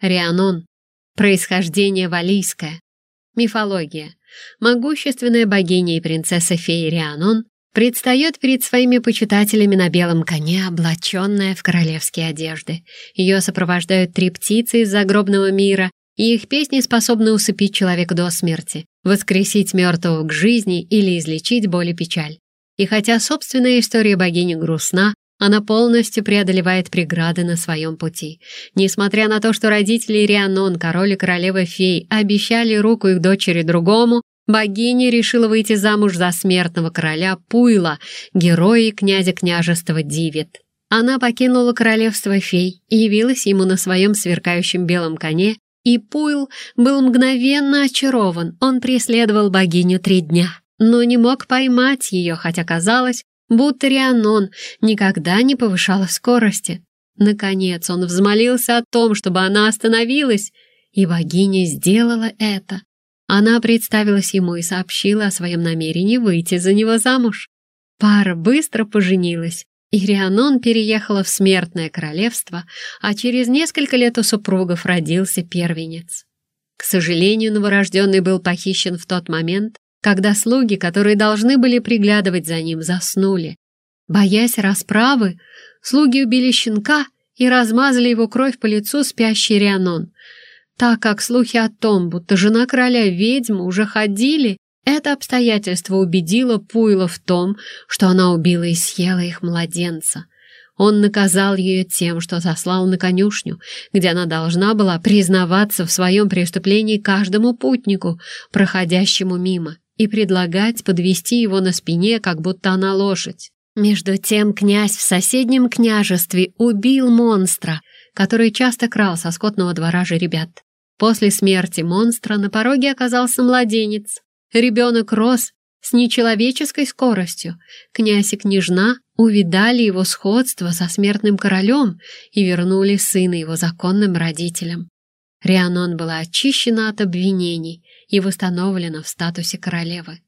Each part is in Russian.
Рианон. Происхождение валийское. Мифология. Могущественная богиня и принцесса-фея Рианон предстает перед своими почитателями на белом коне, облаченная в королевские одежды. Ее сопровождают три птицы из загробного мира, и их песни способны усыпить человека до смерти, воскресить мертвого к жизни или излечить боль и печаль. И хотя собственная история богини грустна, она полностью преодолевает преграды на своем пути. Несмотря на то, что родители Рианон, король и королева фей, обещали руку их дочери другому, богиня решила выйти замуж за смертного короля Пуйла, героя князя княжества Дивит. Она покинула королевство фей и явилась ему на своем сверкающем белом коне, и Пуйл был мгновенно очарован, он преследовал богиню три дня, но не мог поймать ее, хотя казалось, будто Рианон никогда не повышала скорости. Наконец он взмолился о том, чтобы она остановилась, и богиня сделала это. Она представилась ему и сообщила о своем намерении выйти за него замуж. Пара быстро поженилась, и Рианон переехала в смертное королевство, а через несколько лет у супругов родился первенец. К сожалению, новорожденный был похищен в тот момент, когда слуги, которые должны были приглядывать за ним, заснули. Боясь расправы, слуги убили щенка и размазали его кровь по лицу спящий Рианон. Так как слухи о том, будто жена короля ведьма уже ходили, это обстоятельство убедило Пуйла в том, что она убила и съела их младенца. Он наказал ее тем, что сослал на конюшню, где она должна была признаваться в своем преступлении каждому путнику, проходящему мимо и предлагать подвести его на спине, как будто она лошадь. Между тем князь в соседнем княжестве убил монстра, который часто крал со скотного двора же ребят. После смерти монстра на пороге оказался младенец. Ребенок рос с нечеловеческой скоростью. Князь и княжна увидали его сходство со смертным королем и вернули сына его законным родителям. Рианон была очищена от обвинений и восстановлена в статусе королевы.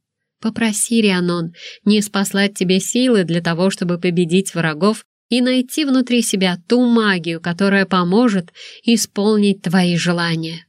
Попроси, Рианон, не спаслать тебе силы для того, чтобы победить врагов и найти внутри себя ту магию, которая поможет исполнить твои желания.